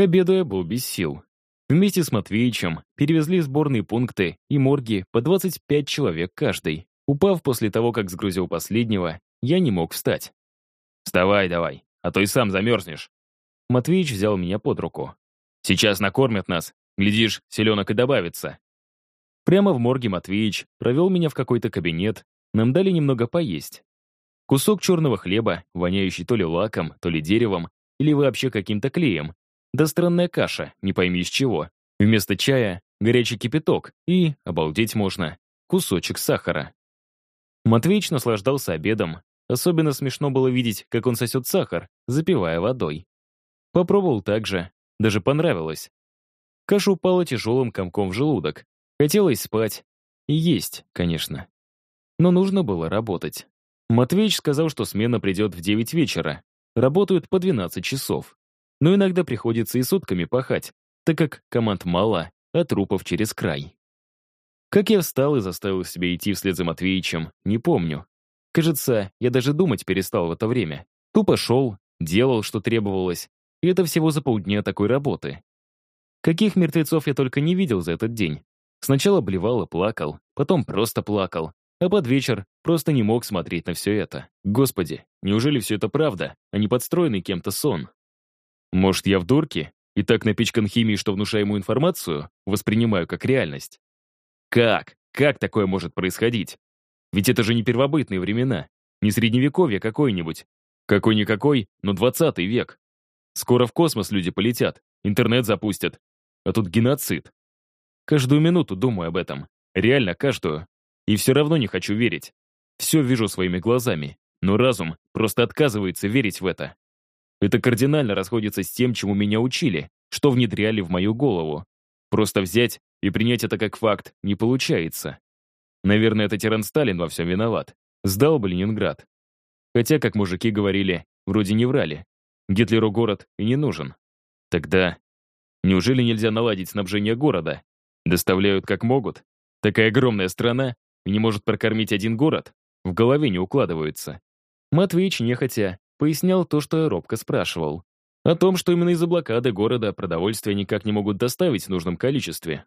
К обеду я был без сил. Вместе с Матвеичем перевезли сборные пункты и морги по 25 человек каждый. Упав после того, как сгрузил последнего, я не мог встать. «Вставай давай, а то и сам замерзнешь». Матвеич взял меня под руку. «Сейчас накормят нас. Глядишь, селенок и добавится». Прямо в морге Матвеич провел меня в какой-то кабинет. Нам дали немного поесть. Кусок черного хлеба, воняющий то ли лаком, то ли деревом, или вообще каким-то клеем. Да странная каша, не пойми из чего. Вместо чая — горячий кипяток и, обалдеть можно, кусочек сахара. Матвеич наслаждался обедом. Особенно смешно было видеть, как он сосет сахар, запивая водой. Попробовал так же, даже понравилось. Каша упала тяжелым комком в желудок. Хотелось спать. И есть, конечно. Но нужно было работать. Матвеич сказал, что смена придет в 9 вечера. Работают по 12 часов. Но иногда приходится и сутками пахать, так как команд мало, а трупов через край. Как я встал и заставил себя идти вслед за Матвеичем, не помню. Кажется, я даже думать перестал в это время. Тупо шел, делал, что требовалось, и это всего за полдня такой работы. Каких мертвецов я только не видел за этот день. Сначала блевал и плакал, потом просто плакал, а под вечер просто не мог смотреть на все это. Господи, неужели все это правда, а не подстроенный кем-то сон? Может, я в дурке и так напичкан химией, что внушаемую информацию воспринимаю как реальность? Как? Как такое может происходить? Ведь это же не первобытные времена, не средневековье какое-нибудь. Какой-никакой, но 20 век. Скоро в космос люди полетят, интернет запустят. А тут геноцид. Каждую минуту думаю об этом. Реально каждую. И все равно не хочу верить. Все вижу своими глазами, но разум просто отказывается верить в это. Это кардинально расходится с тем, чему меня учили, что внедряли в мою голову. Просто взять и принять это как факт не получается. Наверное, это тиран Сталин во всем виноват. Сдал бы Ленинград. Хотя, как мужики говорили, вроде не врали. Гитлеру город и не нужен. Тогда неужели нельзя наладить снабжение города? Доставляют как могут. Такая огромная страна, и не может прокормить один город, в голове не укладывается. Матвеич, нехотя, пояснял то, что я робко спрашивал. О том, что именно из-за блокады города продовольствие никак не могут доставить в нужном количестве.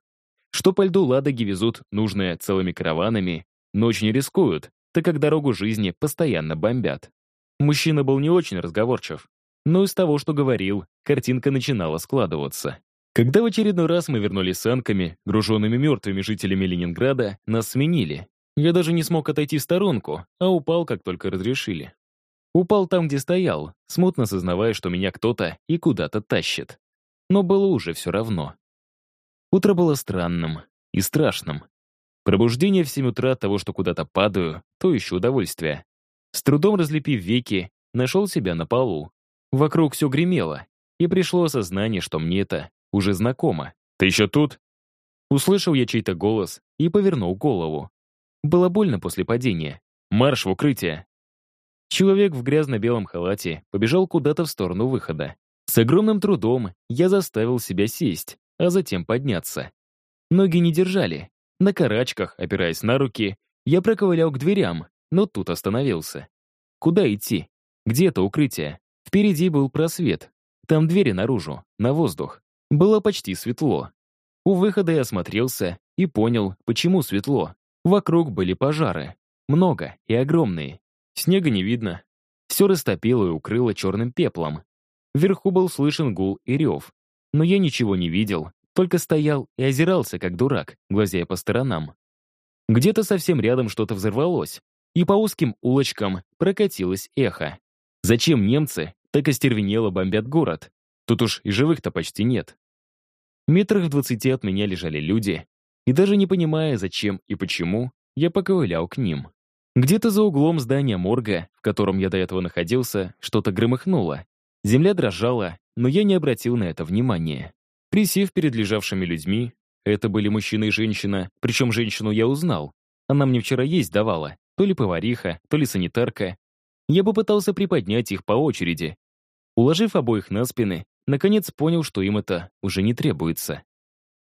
Что по льду Ладоги везут нужное целыми караванами, но очень рискуют, так как дорогу жизни постоянно бомбят. Мужчина был не очень разговорчив, но из того, что говорил, картинка начинала складываться. Когда в очередной раз мы вернулись санками, груженными мертвыми жителями Ленинграда, нас сменили. Я даже не смог отойти в сторонку, а упал, как только разрешили. Упал там, где стоял, смутно сознавая, что меня кто-то и куда-то тащит. Но было уже все равно. Утро было странным и страшным. Пробуждение в 7 утра от того, что куда-то падаю, то еще удовольствие. С трудом разлепив веки, нашел себя на полу. Вокруг все гремело, и пришло осознание, что мне это уже знакомо. «Ты еще тут?» Услышал я чей-то голос и повернул голову. Было больно после падения. «Марш в укрытие!» Человек в грязно-белом халате побежал куда-то в сторону выхода. С огромным трудом я заставил себя сесть, а затем подняться. Ноги не держали. На карачках, опираясь на руки, я проковылял к дверям, но тут остановился. Куда идти? Где это укрытие? Впереди был просвет. Там двери наружу, на воздух. Было почти светло. У выхода я осмотрелся и понял, почему светло. Вокруг были пожары. Много и огромные. Снега не видно. Все растопило и укрыло черным пеплом. Вверху был слышен гул и рев. Но я ничего не видел, только стоял и озирался, как дурак, глазея по сторонам. Где-то совсем рядом что-то взорвалось, и по узким улочкам прокатилось эхо. Зачем немцы так остервенело бомбят город? Тут уж и живых-то почти нет. Метрах в двадцати от меня лежали люди, и даже не понимая, зачем и почему, я поковылял к ним. Где-то за углом здания морга, в котором я до этого находился, что-то громыхнуло. Земля дрожала, но я не обратил на это внимания. Присев перед лежавшими людьми, это были мужчина и женщина, причем женщину я узнал. Она мне вчера есть давала, то ли повариха, то ли санитарка. Я попытался приподнять их по очереди. Уложив обоих на спины, наконец понял, что им это уже не требуется.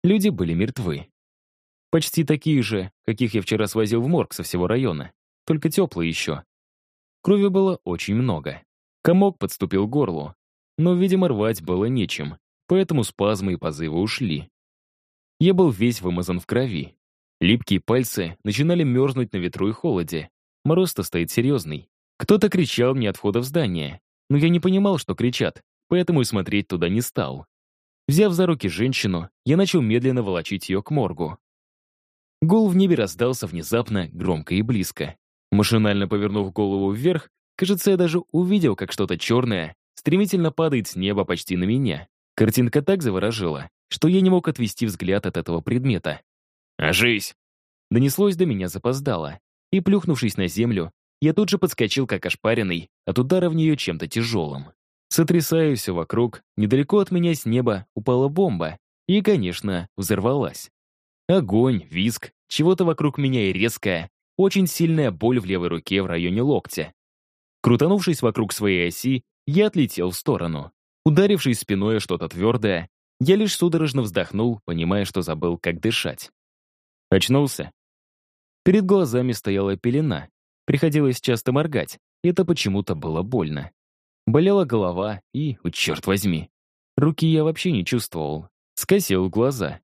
Люди были мертвы. Почти такие же, каких я вчера свозил в морг со всего района, только теплые еще. Крови было очень много. Комок подступил к горлу, но, видимо, рвать было нечем. поэтому спазмы и позывы ушли. Я был весь вымазан в крови. Липкие пальцы начинали мерзнуть на ветру и холоде. Мороз-то стоит серьезный. Кто-то кричал мне от входа в здание, но я не понимал, что кричат, поэтому и смотреть туда не стал. Взяв за руки женщину, я начал медленно волочить ее к моргу. Гул в небе раздался внезапно, громко и близко. Машинально повернув голову вверх, кажется, я даже увидел, как что-то черное стремительно падает с неба почти на меня. Картинка так заворожила, что я не мог отвести взгляд от этого предмета. «Ажись!» Донеслось до меня запоздало, и, плюхнувшись на землю, я тут же подскочил, как ошпаренный, от удара в нее чем-то тяжелым. Сотрясая все вокруг, недалеко от меня с неба упала бомба и, конечно, взорвалась. Огонь, визг, чего-то вокруг меня и резкая, очень сильная боль в левой руке в районе локтя. Крутанувшись вокруг своей оси, я отлетел в сторону. Ударившись спиной о что-то твердое, я лишь судорожно вздохнул, понимая, что забыл, как дышать. Очнулся. Перед глазами стояла пелена. Приходилось часто моргать, это почему-то было больно. Болела голова и, о, черт возьми, руки я вообще не чувствовал. Скосил глаза.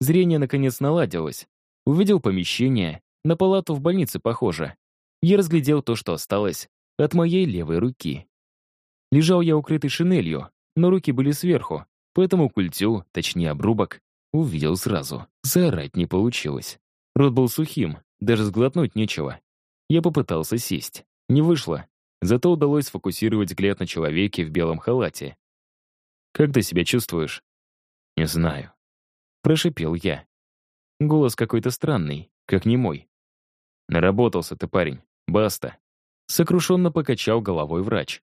Зрение, наконец, наладилось. Увидел помещение, на палату в больнице похоже. Я разглядел то, что осталось от моей левой руки. Лежал я укрытый шинелью, но руки были сверху, поэтому культю, точнее обрубок, увидел сразу. Заорать не получилось. Рот был сухим, даже сглотнуть нечего. Я попытался сесть. Не вышло. Зато удалось сфокусировать взгляд на человеке в белом халате. «Как ты себя чувствуешь?» «Не знаю». Прошипел я. Голос какой-то странный, как не мой. «Наработался ты, парень. Баста». Сокрушенно покачал головой врач.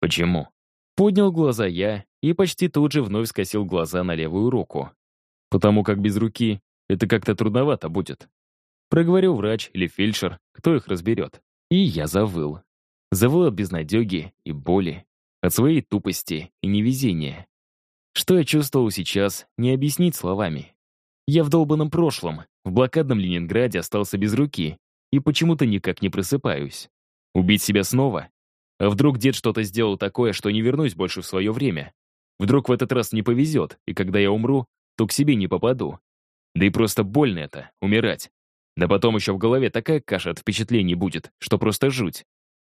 «Почему?» Поднял глаза я и почти тут же вновь скосил глаза на левую руку. «Потому как без руки это как-то трудновато будет. Проговорил врач или фельдшер, кто их разберет. И я завыл. Завыл от безнадеги и боли, от своей тупости и невезения. Что я чувствовал сейчас, не объяснить словами. Я в долбанном прошлом, в блокадном Ленинграде остался без руки и почему-то никак не просыпаюсь. Убить себя снова? А вдруг дед что-то сделал такое, что не вернусь больше в свое время? Вдруг в этот раз не повезет, и когда я умру, то к себе не попаду. Да и просто больно это, умирать. Да потом еще в голове такая каша от впечатлений будет, что просто жуть.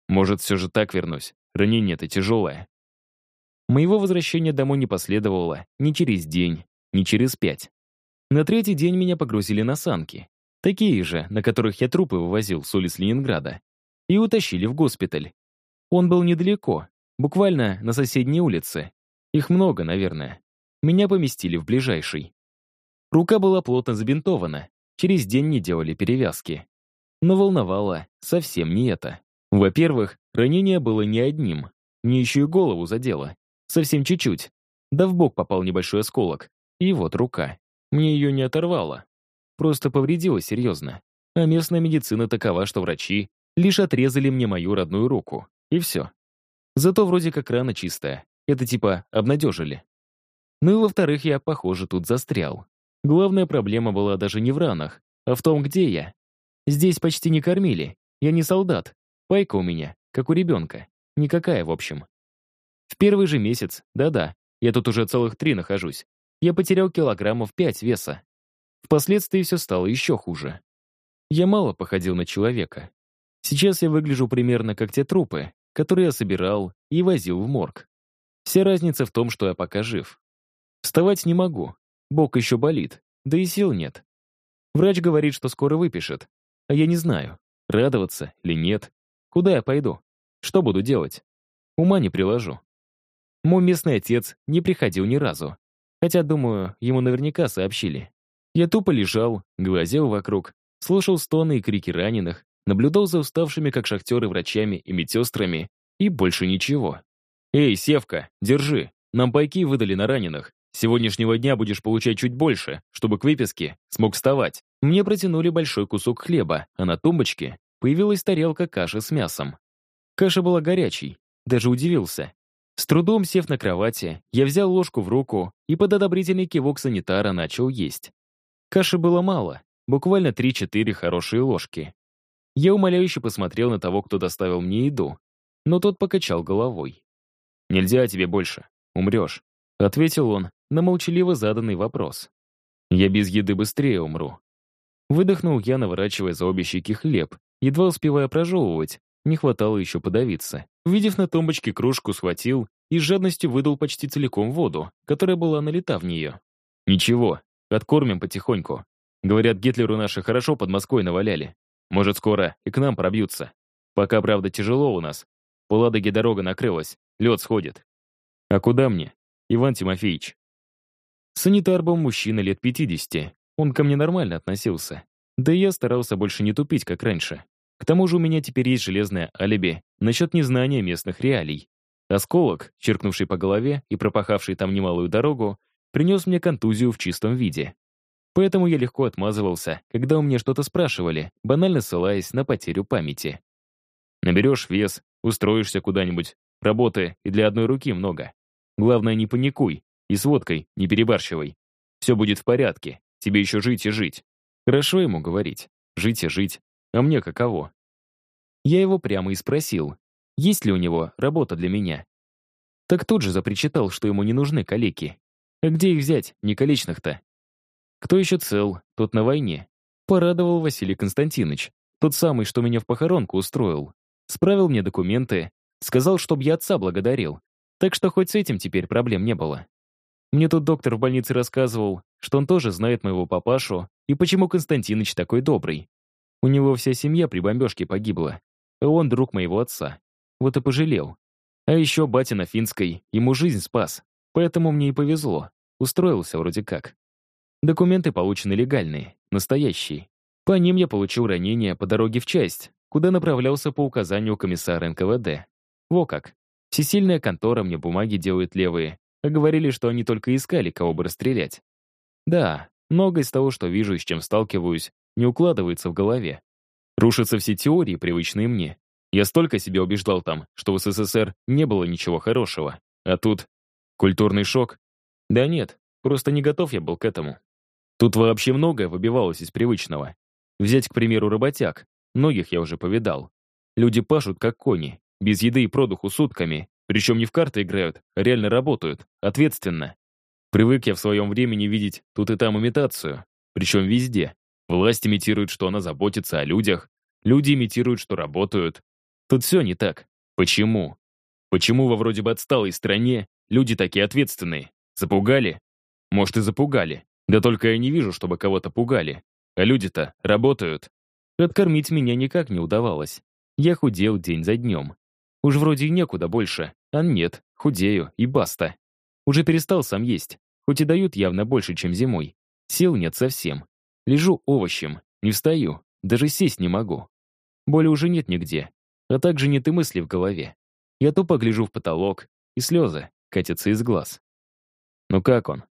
Может, все же так вернусь. Ранение-то тяжелое. Моего возвращения домой не последовало ни через день, ни через пять. На третий день меня погрузили на санки. Такие же, на которых я трупы вывозил с улиц Ленинграда. И утащили в госпиталь. Он был недалеко, буквально на соседней улице. Их много, наверное. Меня поместили в ближайший. Рука была плотно забинтована, Через день не делали перевязки. Но волновало совсем не это. Во-первых, ранение было не одним. Мне еще и голову задело. Совсем чуть-чуть. Да в бок попал небольшой осколок. И вот рука. Мне ее не оторвало. Просто повредила серьезно. А местная медицина такова, что врачи лишь отрезали мне мою родную руку. И все. Зато вроде как рана чистая. Это типа обнадежили. Ну и во-вторых, я, похоже, тут застрял. Главная проблема была даже не в ранах, а в том, где я. Здесь почти не кормили. Я не солдат. Пайка у меня, как у ребенка. Никакая, в общем. В первый же месяц, да-да, я тут уже целых три нахожусь, я потерял килограммов пять веса. Впоследствии все стало еще хуже. Я мало походил на человека. Сейчас я выгляжу примерно как те трупы, которые я собирал и возил в морг. Вся разница в том, что я пока жив. Вставать не могу, Бок еще болит, да и сил нет. Врач говорит, что скоро выпишет. А я не знаю, радоваться или нет. Куда я пойду? Что буду делать? Ума не приложу. Мой местный отец не приходил ни разу. Хотя, думаю, ему наверняка сообщили. Я тупо лежал, глазел вокруг, слушал стоны и крики раненых, наблюдал за уставшими, как шахтеры, врачами и медсестрами, и больше ничего. «Эй, Севка, держи, нам пайки выдали на раненых сегодняшнего дня будешь получать чуть больше, чтобы к выписке смог вставать. Мне протянули большой кусок хлеба, а на тумбочке появилась тарелка каши с мясом. Каша была горячей, даже удивился. С трудом сев на кровати, я взял ложку в руку и под одобрительный кивок санитара начал есть. Каши было мало, буквально 3-4 хорошие ложки. Я умоляюще посмотрел на того, кто доставил мне еду, но тот покачал головой. «Нельзя тебе больше, умрешь. — ответил он на молчаливо заданный вопрос. «Я без еды быстрее умру». Выдохнул я, наворачивая за обе щеки хлеб, едва успевая прожевывать, не хватало еще подавиться. Увидев на тумбочке кружку, схватил и с жадностью выдал почти целиком воду, которая была налита в нее. «Ничего, откормим потихоньку. Говорят, Гитлеру наши хорошо под Москвой наваляли. Может, скоро и к нам пробьются. Пока, правда, тяжело у нас. По Ладоге дорога накрылась, лед сходит. А куда мне, Иван Тимофеевич?» Санитар был мужчина лет 50. Он ко мне нормально относился. Да я старался больше не тупить, как раньше. К тому же у меня теперь есть железное алиби насчет незнания местных реалий. Осколок, черкнувший по голове и пропахавший там немалую дорогу, принес мне контузию в чистом виде. Поэтому я легко отмазывался, когда у меня что-то спрашивали, банально ссылаясь на потерю памяти. Наберешь вес, устроишься куда-нибудь, работы и для одной руки много. Главное, не паникуй и с водкой не перебарщивай. Все будет в порядке, тебе еще жить и жить. Хорошо ему говорить, жить и жить, а мне каково? Я его прямо и спросил, есть ли у него работа для меня. Так тут же запричитал, что ему не нужны калеки. А где их взять, не калечных-то? Кто еще цел, тот на войне. Порадовал Василий Константинович, тот самый, что меня в похоронку устроил. Справил мне документы, сказал, чтоб я отца благодарил. Так что хоть с этим теперь проблем не было. Мне тут доктор в больнице рассказывал, что он тоже знает моего папашу и почему Константинович такой добрый. У него вся семья при бомбежке погибла, а он друг моего отца. Вот и пожалел. А еще батя на финской ему жизнь спас, поэтому мне и повезло. Устроился вроде как. Документы получены легальные, настоящие. По ним я получил ранение по дороге в часть, куда направлялся по указанию комиссара НКВД. Во как. Всесильная контора мне бумаги делает левые, а говорили, что они только искали, кого бы расстрелять. Да, многое из того, что вижу и с чем сталкиваюсь, не укладывается в голове. Рушатся все теории, привычные мне. Я столько себя убеждал там, что в СССР не было ничего хорошего. А тут культурный шок? Да нет, просто не готов я был к этому. Тут вообще многое выбивалось из привычного. Взять, к примеру, работяг. Многих я уже повидал. Люди пашут, как кони, без еды и продуху сутками, причем не в карты играют, а реально работают, ответственно. Привык я в своем времени видеть тут и там имитацию, причем везде. Власть имитирует, что она заботится о людях, люди имитируют, что работают. Тут все не так. Почему? Почему во вроде бы отсталой стране люди такие ответственные? Запугали? Может, и запугали. Да только я не вижу, чтобы кого-то пугали. А люди-то работают. Откормить меня никак не удавалось. Я худел день за днем. Уж вроде и некуда больше, а нет, худею и баста. Уже перестал сам есть, хоть и дают явно больше, чем зимой. Сил нет совсем. Лежу овощем, не встаю, даже сесть не могу. Боли уже нет нигде, а также нет и мысли в голове. Я тупо гляжу в потолок, и слезы катятся из глаз. Ну как он?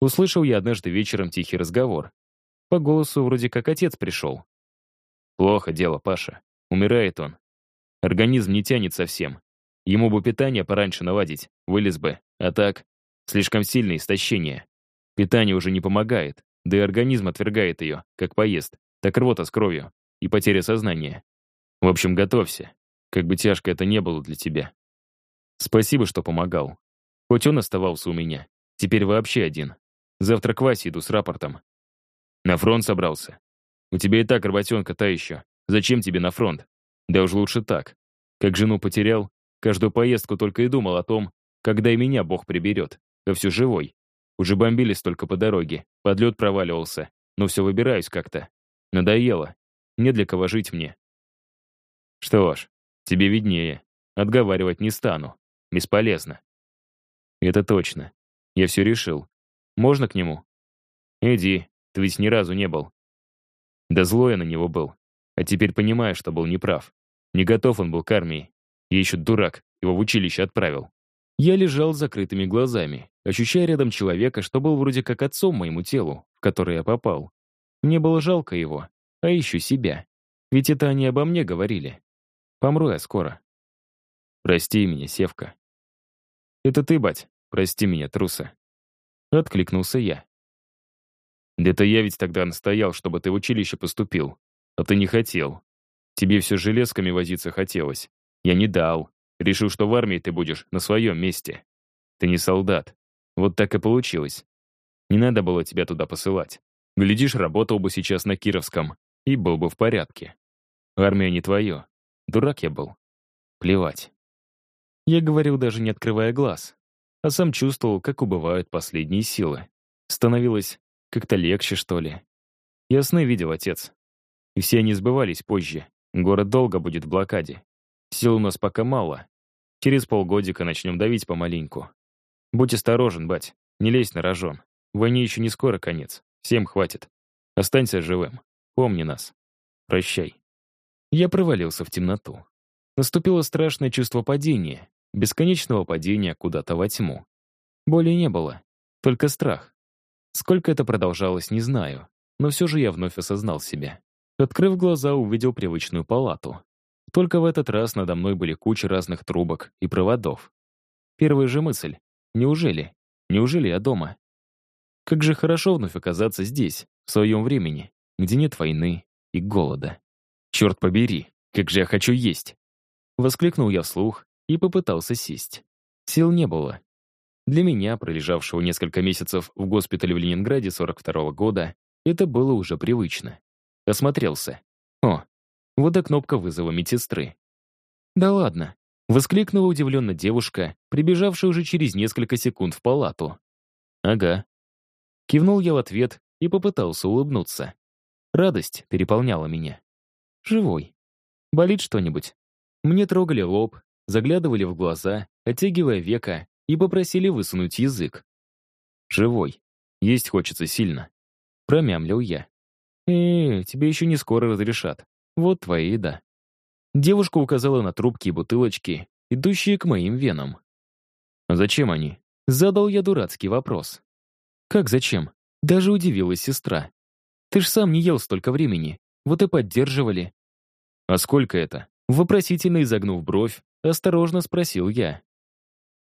Услышал я однажды вечером тихий разговор. По голосу вроде как отец пришел. Плохо дело, Паша. Умирает он. Организм не тянет совсем. Ему бы питание пораньше наладить, вылез бы. А так, слишком сильное истощение. Питание уже не помогает. Да и организм отвергает ее, как поест, так рвота с кровью и потеря сознания. В общем, готовься, как бы тяжко это не было для тебя. Спасибо, что помогал. Хоть он оставался у меня, теперь вообще один. Завтра к Васе иду с рапортом. На фронт собрался. У тебя и так работенка та еще. Зачем тебе на фронт? Да уж лучше так. Как жену потерял, каждую поездку только и думал о том, когда и меня Бог приберет, а все живой. Уже бомбились только по дороге, подлет проваливался, но все выбираюсь как-то. Надоело. Не для кого жить мне. Что ж, тебе виднее. Отговаривать не стану. Бесполезно. Это точно. Я все решил. Можно к нему? Иди, ты ведь ни разу не был. Да злой я на него был. А теперь понимаю, что был неправ. Не готов он был к армии. Я еще дурак, его в училище отправил. Я лежал с закрытыми глазами, ощущая рядом человека, что был вроде как отцом моему телу, в которое я попал. Мне было жалко его, а еще себя. Ведь это они обо мне говорили. Помру я скоро. Прости меня, Севка. Это ты, бать, прости меня, труса. Откликнулся я. Да-то я ведь тогда настоял, чтобы ты в училище поступил. А ты не хотел. Тебе все железками возиться хотелось. Я не дал. Решил, что в армии ты будешь на своем месте. Ты не солдат. Вот так и получилось. Не надо было тебя туда посылать. Глядишь, работал бы сейчас на Кировском, и был бы в порядке. Армия не твое. Дурак я был. Плевать. Я говорил, даже не открывая глаз, а сам чувствовал, как убывают последние силы. Становилось как-то легче, что ли. Я сны видел, отец. И все они сбывались позже. Город долго будет в блокаде. Сил у нас пока мало. Через полгодика начнем давить помаленьку. Будь осторожен, бать. Не лезь на рожон. Войне еще не скоро конец. Всем хватит. Останься живым. Помни нас. Прощай. Я провалился в темноту. Наступило страшное чувство падения, бесконечного падения куда-то во тьму. Боли не было, только страх. Сколько это продолжалось, не знаю, но все же я вновь осознал себя. Открыв глаза, увидел привычную палату. Только в этот раз надо мной были куча разных трубок и проводов. Первая же мысль. Неужели? Неужели я дома? Как же хорошо вновь оказаться здесь, в своем времени, где нет войны и голода. Черт побери, как же я хочу есть! Воскликнул я вслух и попытался сесть. Сил не было. Для меня, пролежавшего несколько месяцев в госпитале в Ленинграде 42 -го года, это было уже привычно. Осмотрелся. О, вот и кнопка вызова медсестры. «Да ладно», — воскликнула удивленно девушка, прибежавшая уже через несколько секунд в палату. «Ага». Кивнул я в ответ и попытался улыбнуться. Радость переполняла меня. «Живой. Болит что-нибудь?» Мне трогали лоб, заглядывали в глаза, оттягивая века, и попросили высунуть язык. «Живой. Есть хочется сильно». Промямлил я. «Э, тебе еще не скоро разрешат. Вот твоя еда». Девушка указала на трубки и бутылочки, идущие к моим венам. «Зачем они?» Задал я дурацкий вопрос. «Как зачем?» Даже удивилась сестра. «Ты ж сам не ел столько времени. Вот и поддерживали». «А сколько это?» Вопросительно изогнув бровь, осторожно спросил я.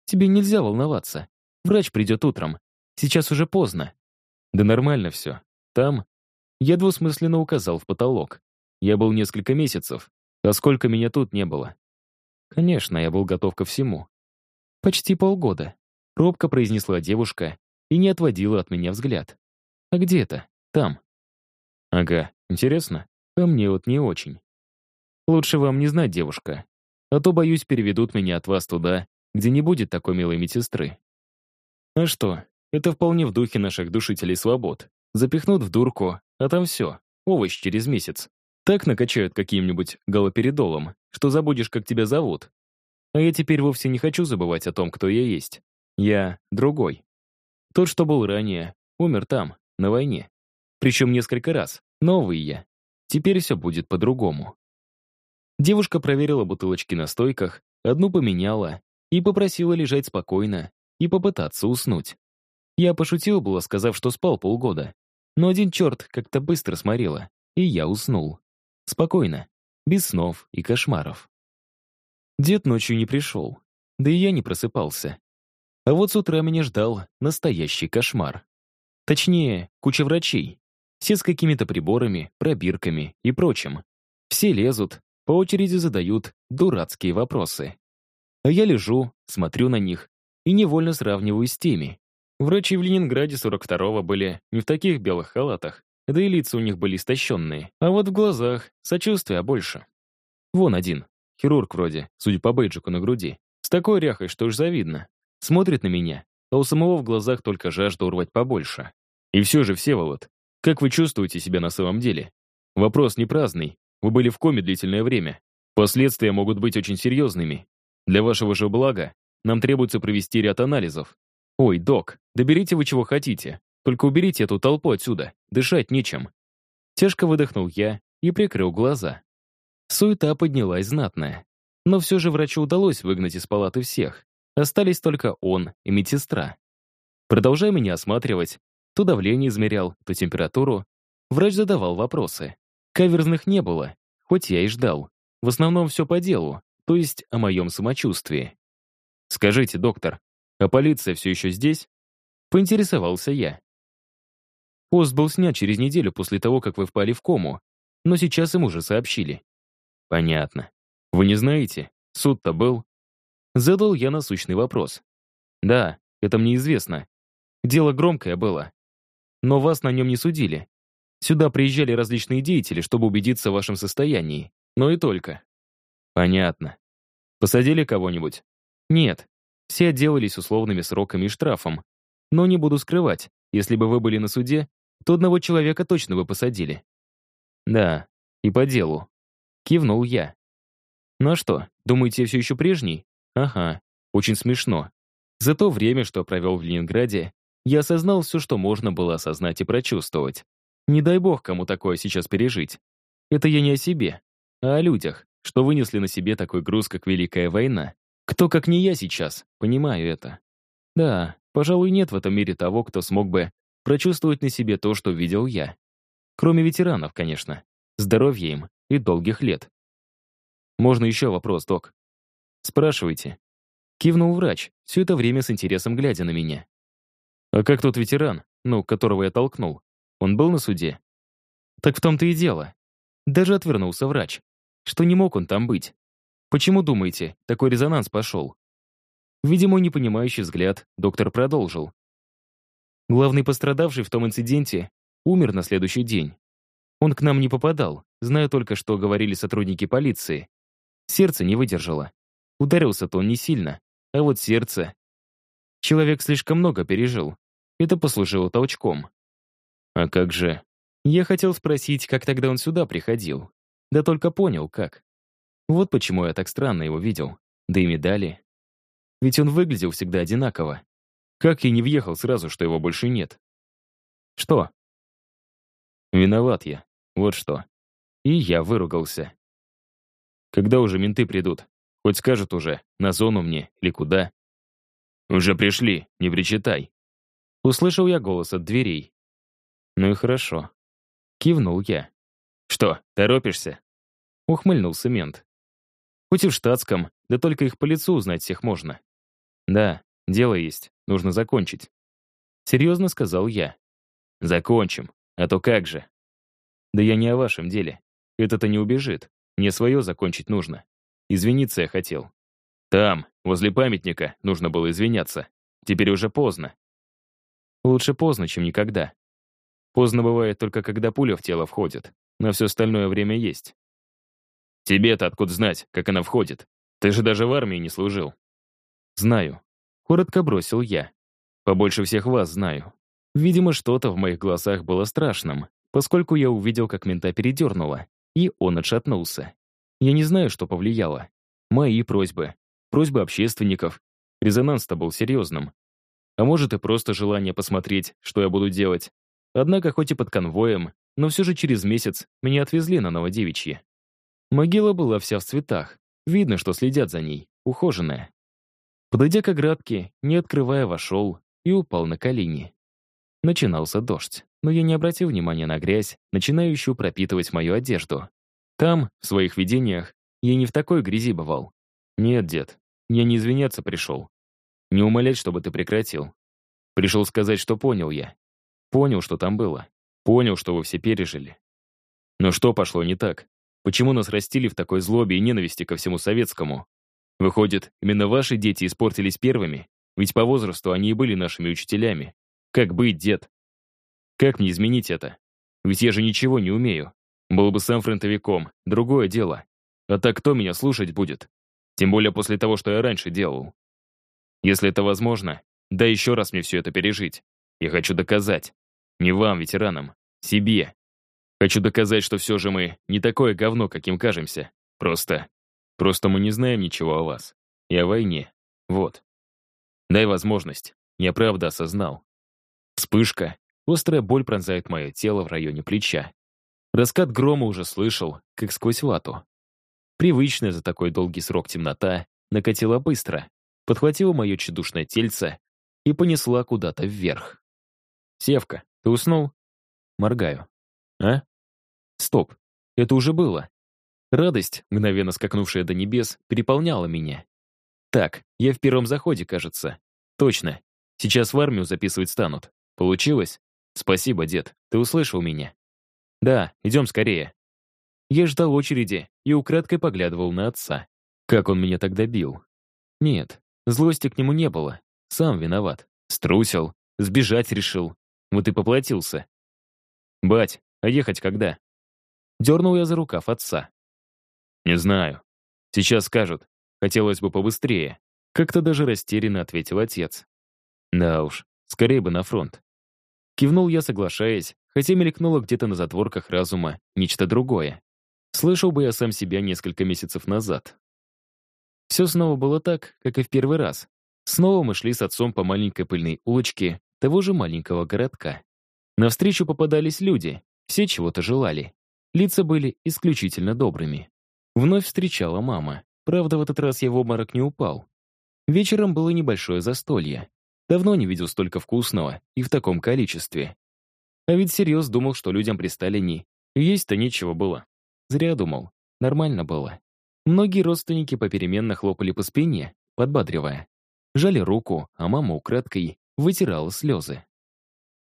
«Тебе нельзя волноваться. Врач придет утром. Сейчас уже поздно». «Да нормально все. Там...» Я двусмысленно указал в потолок. Я был несколько месяцев, а сколько меня тут не было. Конечно, я был готов ко всему. Почти полгода. Робко произнесла девушка и не отводила от меня взгляд. А где это? Там. Ага, интересно. А мне вот не очень. Лучше вам не знать, девушка. А то, боюсь, переведут меня от вас туда, где не будет такой милой медсестры. А что, это вполне в духе наших душителей свобод. Запихнут в дурку, а там все, овощ через месяц. Так накачают каким-нибудь галоперидолом, что забудешь, как тебя зовут. А я теперь вовсе не хочу забывать о том, кто я есть. Я другой. Тот, что был ранее, умер там, на войне. Причем несколько раз. Новый я. Теперь все будет по-другому. Девушка проверила бутылочки на стойках, одну поменяла и попросила лежать спокойно и попытаться уснуть. Я пошутил было, сказав, что спал полгода. Но один черт как-то быстро сморила, и я уснул. Спокойно, без снов и кошмаров. Дед ночью не пришел, да и я не просыпался. А вот с утра меня ждал настоящий кошмар. Точнее, куча врачей. Все с какими-то приборами, пробирками и прочим. Все лезут, по очереди задают дурацкие вопросы. А я лежу, смотрю на них и невольно сравниваю с теми. Врачи в Ленинграде 42-го были не в таких белых халатах, да и лица у них были истощенные, а вот в глазах сочувствия больше. Вон один, хирург вроде, судя по бейджику на груди, с такой ряхой, что уж завидно. Смотрит на меня, а у самого в глазах только жажда урвать побольше. И все же, Всеволод, как вы чувствуете себя на самом деле? Вопрос не праздный, вы были в коме длительное время. Последствия могут быть очень серьезными. Для вашего же блага нам требуется провести ряд анализов. Ой, док, доберите вы чего хотите. Только уберите эту толпу отсюда. Дышать нечем. Тяжко выдохнул я и прикрыл глаза. Суета поднялась знатная. Но все же врачу удалось выгнать из палаты всех. Остались только он и медсестра. Продолжая меня осматривать, то давление измерял, то температуру, врач задавал вопросы. Каверзных не было, хоть я и ждал. В основном все по делу, то есть о моем самочувствии. «Скажите, доктор, а полиция все еще здесь?» Поинтересовался я. Пост был снят через неделю после того, как вы впали в кому, но сейчас им уже сообщили. Понятно. Вы не знаете? Суд-то был? Задал я насущный вопрос. Да, это мне известно, Дело громкое было. Но вас на нем не судили. Сюда приезжали различные деятели, чтобы убедиться в вашем состоянии. Но и только. Понятно. Посадили кого-нибудь? Нет. Все отделались условными сроками и штрафом. Но не буду скрывать, если бы вы были на суде, то одного человека точно бы посадили. Да, и по делу. Кивнул я. Ну а что, думаете, я все еще прежний? Ага, очень смешно. За то время, что провел в Ленинграде, я осознал все, что можно было осознать и прочувствовать. Не дай бог кому такое сейчас пережить. Это я не о себе, а о людях, что вынесли на себе такой груз, как Великая война. Кто, как не я сейчас, понимаю это. Да, пожалуй, нет в этом мире того, кто смог бы прочувствовать на себе то, что видел я. Кроме ветеранов, конечно. Здоровья им и долгих лет. Можно еще вопрос, док? Спрашивайте. Кивнул врач, все это время с интересом глядя на меня. А как тот ветеран, ну, которого я толкнул? Он был на суде? Так в том-то и дело. Даже отвернулся врач. Что не мог он там быть? Почему, думаете, такой резонанс пошел? Видимо, непонимающий взгляд, доктор продолжил. Главный пострадавший в том инциденте умер на следующий день. Он к нам не попадал, зная только, что говорили сотрудники полиции. Сердце не выдержало. Ударился-то он не сильно, а вот сердце... Человек слишком много пережил. Это послужило толчком. А как же... Я хотел спросить, как тогда он сюда приходил. Да только понял, как. Вот почему я так странно его видел. Да и медали. Ведь он выглядел всегда одинаково. Как я не въехал сразу, что его больше нет? Что? Виноват я. Вот что. И я выругался. Когда уже менты придут? Хоть скажут уже, на зону мне или куда? Уже пришли, не причитай. Услышал я голос от дверей. «Ну и хорошо». Кивнул я. «Что, торопишься?» Ухмыльнулся мент. «Хоть и в штатском, да только их по лицу узнать всех можно». «Да, дело есть, нужно закончить». Серьезно сказал я. «Закончим, а то как же?» «Да я не о вашем деле. Это-то не убежит. Мне свое закончить нужно. Извиниться я хотел. Там, возле памятника, нужно было извиняться. Теперь уже поздно. Лучше поздно, чем никогда. Поздно бывает только, когда пуля в тело входит. На все остальное время есть. Тебе-то откуда знать, как она входит? Ты же даже в армии не служил. Знаю. Коротко бросил я. Побольше всех вас знаю. Видимо, что-то в моих глазах было страшным, поскольку я увидел, как мента передернуло, и он отшатнулся. Я не знаю, что повлияло. Мои просьбы, просьбы общественников. Резонанс-то был серьезным. А может и просто желание посмотреть, что я буду делать, Однако, хоть и под конвоем, но все же через месяц меня отвезли на Новодевичье. Могила была вся в цветах. Видно, что следят за ней, ухоженная. Подойдя к оградке, не открывая, вошел и упал на колени. Начинался дождь, но я не обратил внимания на грязь, начинающую пропитывать мою одежду. Там, в своих видениях, я не в такой грязи бывал. Нет, дед, я не извиняться пришел. Не умолять, чтобы ты прекратил. Пришел сказать, что понял я. Понял, что там было. Понял, что вы все пережили. Но что пошло не так? Почему нас растили в такой злобе и ненависти ко всему советскому? Выходит, именно ваши дети испортились первыми? Ведь по возрасту они и были нашими учителями. Как быть, дед? Как мне изменить это? Ведь я же ничего не умею. Был бы сам фронтовиком, другое дело. А так кто меня слушать будет? Тем более после того, что я раньше делал. Если это возможно, дай еще раз мне все это пережить. Я хочу доказать. Не вам, ветеранам. Себе. Хочу доказать, что все же мы не такое говно, каким кажемся. Просто... Просто мы не знаем ничего о вас. И о войне. Вот. Дай возможность. Я правда осознал. Вспышка. Острая боль пронзает мое тело в районе плеча. Раскат грома уже слышал, как сквозь вату. Привычная за такой долгий срок темнота накатила быстро, подхватила мое чудушное тельце и понесла куда-то вверх. «Севка, ты уснул?» Моргаю. «А? Стоп, это уже было». Радость, мгновенно скакнувшая до небес, переполняла меня. «Так, я в первом заходе, кажется. Точно. Сейчас в армию записывать станут. Получилось? Спасибо, дед, ты услышал меня». «Да, идем скорее». Я ждал очереди и украдкой поглядывал на отца. Как он меня тогда бил. Нет, злости к нему не было. Сам виноват. Струсил, Сбежать решил. Вот и поплатился. «Бать, а ехать когда?» Дернул я за рукав отца. «Не знаю. Сейчас скажут. Хотелось бы побыстрее». Как-то даже растерянно ответил отец. «Да уж, скорее бы на фронт». Кивнул я, соглашаясь, хотя мелькнуло где-то на затворках разума нечто другое. Слышал бы я сам себя несколько месяцев назад. Все снова было так, как и в первый раз. Снова мы шли с отцом по маленькой пыльной улочке того же маленького городка. Навстречу попадались люди, все чего-то желали. Лица были исключительно добрыми. Вновь встречала мама. Правда, в этот раз я в обморок не упал. Вечером было небольшое застолье. Давно не видел столько вкусного и в таком количестве. А ведь всерьез думал, что людям при Сталине есть-то нечего было. Зря думал. Нормально было. Многие родственники попеременно хлопали по спине, подбадривая. Жали руку, а мама украдкой вытирала слезы.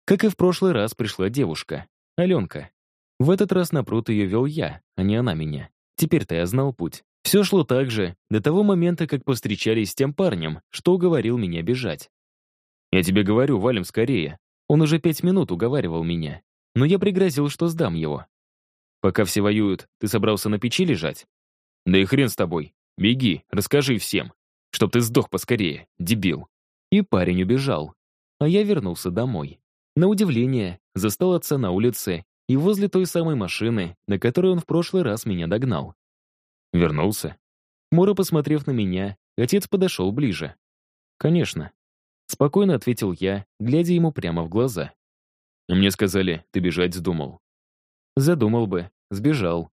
Как и в прошлый раз пришла девушка, Аленка. В этот раз на пруд ее вел я, а не она меня. Теперь-то я знал путь. Все шло так же, до того момента, как повстречались с тем парнем, что уговорил меня бежать. «Я тебе говорю, валим скорее». Он уже пять минут уговаривал меня, но я пригрозил, что сдам его. Пока все воюют, ты собрался на печи лежать? Да и хрен с тобой. Беги, расскажи всем, чтоб ты сдох поскорее, дебил. И парень убежал. А я вернулся домой. На удивление, застал отца на улице и возле той самой машины, на которой он в прошлый раз меня догнал. Вернулся. Мура, посмотрев на меня, отец подошел ближе. «Конечно». Спокойно ответил я, глядя ему прямо в глаза. «Мне сказали, ты бежать вздумал». Задумал бы, сбежал.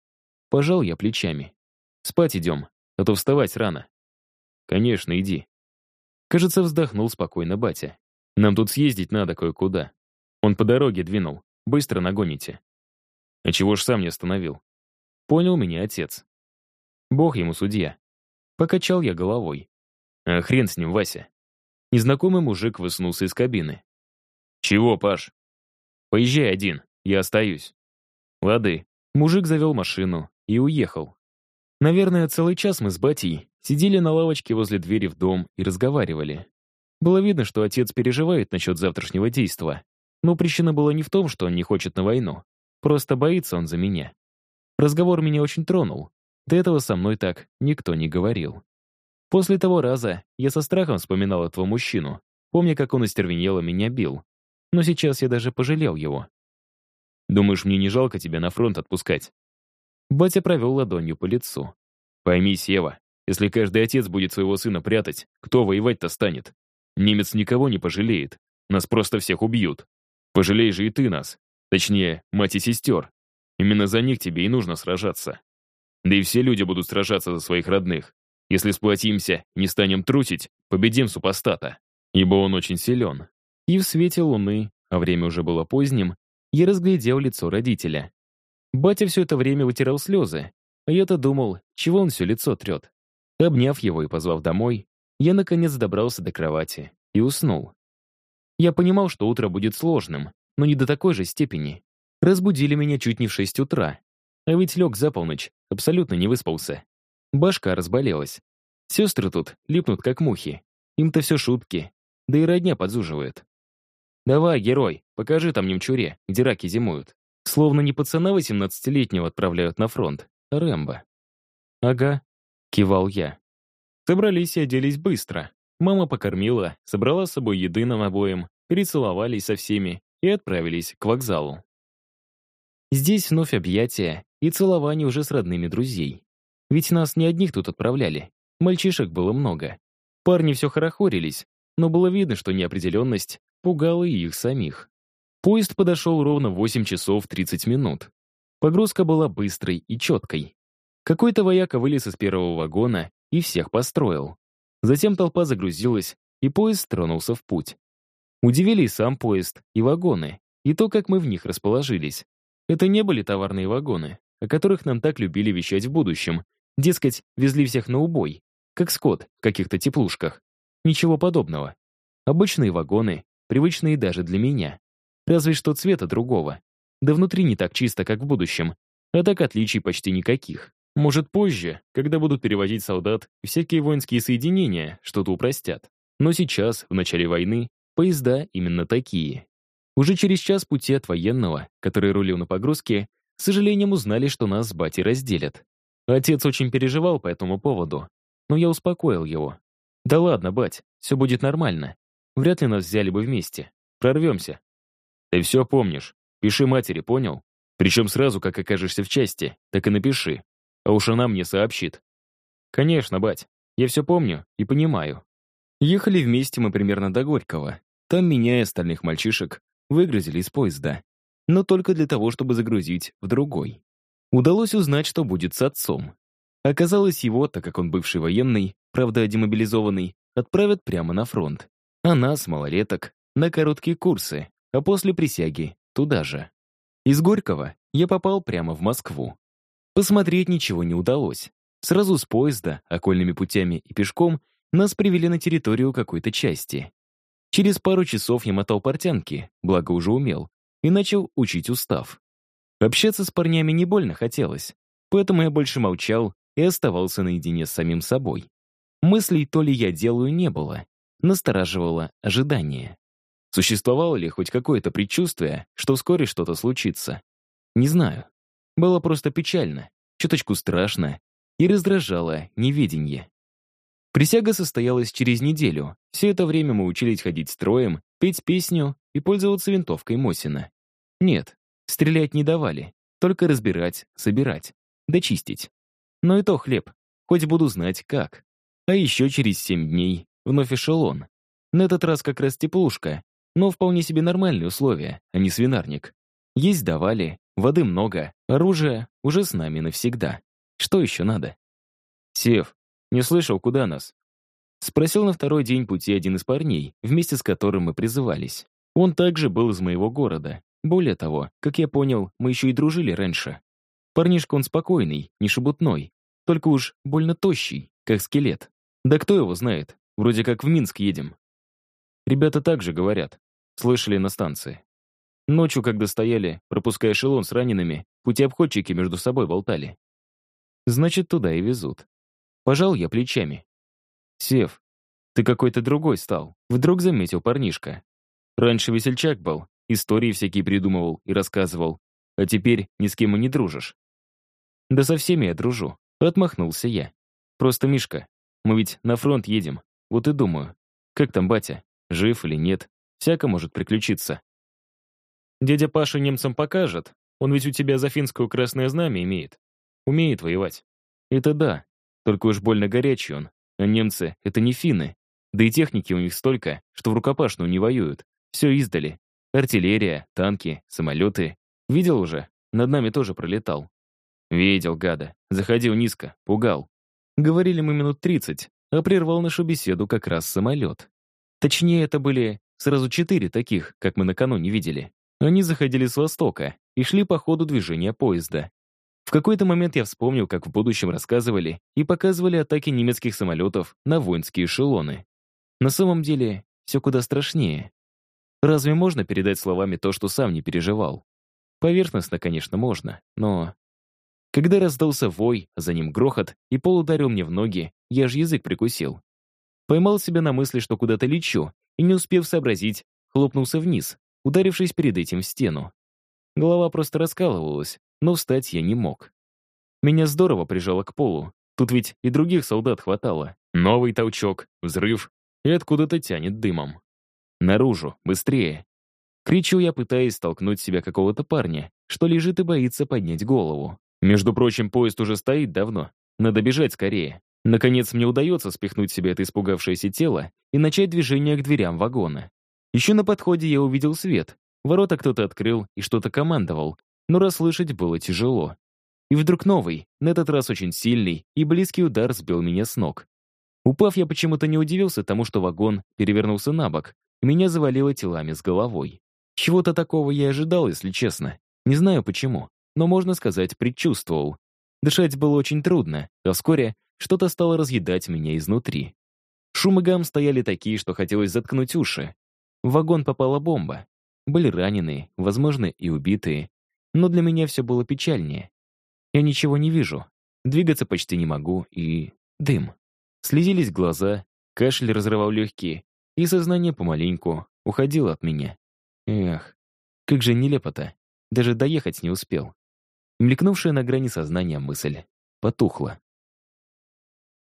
Пожал я плечами. Спать идем, а то вставать рано. Конечно, иди. Кажется, вздохнул спокойно батя. Нам тут съездить надо кое-куда. Он по дороге двинул. Быстро нагоните. А чего ж сам не остановил? Понял меня отец. Бог ему судья. Покачал я головой. А хрен с ним, Вася. Незнакомый мужик высунулся из кабины. «Чего, Паш?» «Поезжай один, я остаюсь». «Лады». Мужик завел машину и уехал. Наверное, целый час мы с батей сидели на лавочке возле двери в дом и разговаривали. Было видно, что отец переживает насчет завтрашнего действа. Но причина была не в том, что он не хочет на войну. Просто боится он за меня. Разговор меня очень тронул. До этого со мной так никто не говорил. После того раза я со страхом вспоминал этого мужчину, помня, как он остервенело меня бил. Но сейчас я даже пожалел его. «Думаешь, мне не жалко тебя на фронт отпускать?» Батя провел ладонью по лицу. «Пойми, Сева, если каждый отец будет своего сына прятать, кто воевать-то станет? Немец никого не пожалеет. Нас просто всех убьют. Пожалей же и ты нас. Точнее, мать и сестер. Именно за них тебе и нужно сражаться. Да и все люди будут сражаться за своих родных. Если сплотимся, не станем трусить, победим супостата. Ибо он очень силен. И в свете луны, а время уже было поздним, я разглядел лицо родителя. Батя все это время вытирал слезы, а я-то думал, чего он все лицо трет. Обняв его и позвав домой, я наконец добрался до кровати и уснул. Я понимал, что утро будет сложным, но не до такой же степени. Разбудили меня чуть не в шесть утра. А ведь лег за полночь, абсолютно не выспался. Башка разболелась. Сестры тут липнут как мухи. Им-то все шутки. Да и родня подзуживает. «Давай, герой, покажи там немчуре, где раки зимуют». Словно не пацана 18-летнего отправляют на фронт, а Рэмбо. «Ага», — кивал я. Собрались и оделись быстро. Мама покормила, собрала с собой еды нам обоим, перецеловались со всеми и отправились к вокзалу. Здесь вновь объятия и целование уже с родными друзей. Ведь нас не одних тут отправляли. Мальчишек было много. Парни все хорохорились, но было видно, что неопределенность пугала и их самих. Поезд подошел ровно в 8 часов 30 минут. Погрузка была быстрой и четкой. Какой-то вояка вылез из первого вагона и всех построил. Затем толпа загрузилась, и поезд тронулся в путь. Удивили и сам поезд, и вагоны, и то, как мы в них расположились. Это не были товарные вагоны, о которых нам так любили вещать в будущем. Дескать, везли всех на убой, как скот в каких-то теплушках. Ничего подобного. Обычные вагоны, привычные даже для меня. Разве что цвета другого. Да внутри не так чисто, как в будущем. А так отличий почти никаких. Может, позже, когда будут перевозить солдат, всякие воинские соединения что-то упростят. Но сейчас, в начале войны, Поезда именно такие. Уже через час пути от военного, который рулил на погрузке, с сожалением узнали, что нас с батей разделят. Отец очень переживал по этому поводу, но я успокоил его. «Да ладно, бать, все будет нормально. Вряд ли нас взяли бы вместе. Прорвемся». «Ты все помнишь. Пиши матери, понял? Причем сразу, как окажешься в части, так и напиши. А уж она мне сообщит». «Конечно, бать. Я все помню и понимаю». Ехали вместе мы примерно до Горького. Там меня и остальных мальчишек выгрузили из поезда. Но только для того, чтобы загрузить в другой. Удалось узнать, что будет с отцом. Оказалось, его, так как он бывший военный, правда демобилизованный, отправят прямо на фронт. А нас, малолеток, на короткие курсы, а после присяги туда же. Из Горького я попал прямо в Москву. Посмотреть ничего не удалось. Сразу с поезда, окольными путями и пешком нас привели на территорию какой-то части. Через пару часов я мотал портянки, благо уже умел, и начал учить устав. Общаться с парнями не больно хотелось, поэтому я больше молчал и оставался наедине с самим собой. Мыслей то ли я делаю не было, настораживало ожидание. Существовало ли хоть какое-то предчувствие, что вскоре что-то случится? Не знаю. Было просто печально, чуточку страшно и раздражало неведение. Присяга состоялась через неделю. Все это время мы учились ходить строем, петь песню и пользоваться винтовкой Мосина. Нет, стрелять не давали, только разбирать, собирать, дочистить. Но и то хлеб, хоть буду знать как. А еще через семь дней вновь эшелон. На этот раз как раз теплушка, но вполне себе нормальные условия, а не свинарник. Есть давали, воды много, оружие уже с нами навсегда. Что еще надо? Сев, не слышал, куда нас?» Спросил на второй день пути один из парней, вместе с которым мы призывались. Он также был из моего города. Более того, как я понял, мы еще и дружили раньше. Парнишка он спокойный, не шебутной, только уж больно тощий, как скелет. Да кто его знает, вроде как в Минск едем. Ребята также говорят, слышали на станции. Ночью, когда стояли, пропуская эшелон с ранеными, путеобходчики между собой болтали. Значит, туда и везут. Пожал я плечами. «Сев, ты какой-то другой стал», — вдруг заметил парнишка. «Раньше весельчак был, истории всякие придумывал и рассказывал, а теперь ни с кем и не дружишь». «Да со всеми я дружу», — отмахнулся я. «Просто, Мишка, мы ведь на фронт едем, вот и думаю, как там батя, жив или нет, всяко может приключиться». «Дядя Паша немцам покажет, он ведь у тебя за финскую красное знамя имеет. Умеет воевать». «Это да, только уж больно горячий он. А немцы — это не финны. Да и техники у них столько, что в рукопашную не воюют. Все издали. Артиллерия, танки, самолеты. Видел уже? Над нами тоже пролетал. Видел, гада. Заходил низко, пугал. Говорили мы минут тридцать, а прервал нашу беседу как раз самолет. Точнее, это были сразу четыре таких, как мы накануне видели. Они заходили с востока и шли по ходу движения поезда. В какой-то момент я вспомнил, как в будущем рассказывали и показывали атаки немецких самолетов на воинские эшелоны. На самом деле, все куда страшнее. Разве можно передать словами то, что сам не переживал? Поверхностно, конечно, можно, но... Когда раздался вой, за ним грохот, и пол ударил мне в ноги, я же язык прикусил. Поймал себя на мысли, что куда-то лечу, и, не успев сообразить, хлопнулся вниз, ударившись перед этим в стену. Голова просто раскалывалась, но встать я не мог. Меня здорово прижало к полу. Тут ведь и других солдат хватало. Новый толчок, взрыв, и откуда-то тянет дымом. Наружу, быстрее. Кричу я, пытаясь столкнуть себя какого-то парня, что лежит и боится поднять голову. Между прочим, поезд уже стоит давно. Надо бежать скорее. Наконец, мне удается спихнуть себе это испугавшееся тело и начать движение к дверям вагона. Еще на подходе я увидел свет. Ворота кто-то открыл и что-то командовал, но расслышать было тяжело. И вдруг новый, на этот раз очень сильный и близкий удар сбил меня с ног. Упав, я почему-то не удивился тому, что вагон перевернулся на бок, меня завалило телами с головой. Чего-то такого я ожидал, если честно. Не знаю почему, но, можно сказать, предчувствовал. Дышать было очень трудно, а вскоре что-то стало разъедать меня изнутри. Шум и гам стояли такие, что хотелось заткнуть уши. В вагон попала бомба. Были раненые, возможно, и убитые. Но для меня все было печальнее. Я ничего не вижу, двигаться почти не могу и... дым. Слезились глаза, кашель разрывал легкие, и сознание помаленьку уходила от меня. Эх, как же нелепо-то. Даже доехать не успел. Мелькнувшая на грани сознания мысль потухла.